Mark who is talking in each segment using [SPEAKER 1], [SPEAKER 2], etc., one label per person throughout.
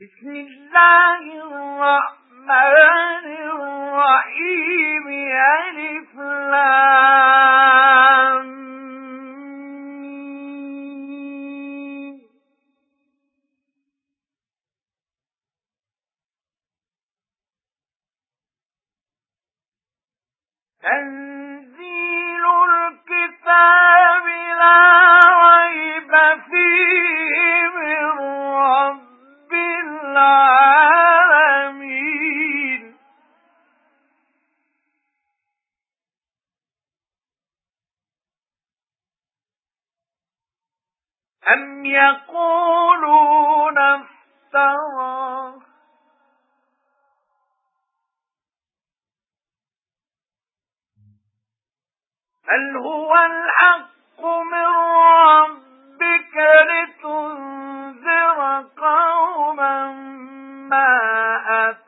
[SPEAKER 1] بسم الله الرحمن الرحيم ألف لام. تنزيل أم يقولون افتراه بل هو الحق من ربك لتنذر قوما ما أتاهم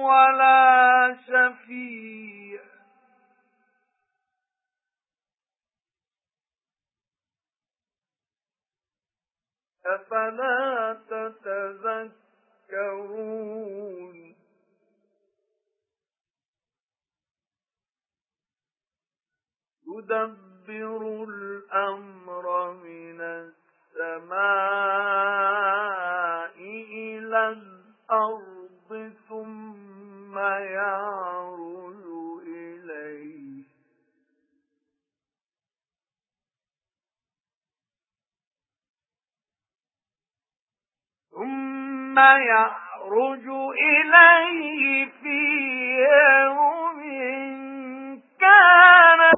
[SPEAKER 1] ولا شفيع. أفلا تتذكرون؟ يدبر الأمر من السماء إلى الأرض ثم يعرج إليه. ثم يعرج إليه.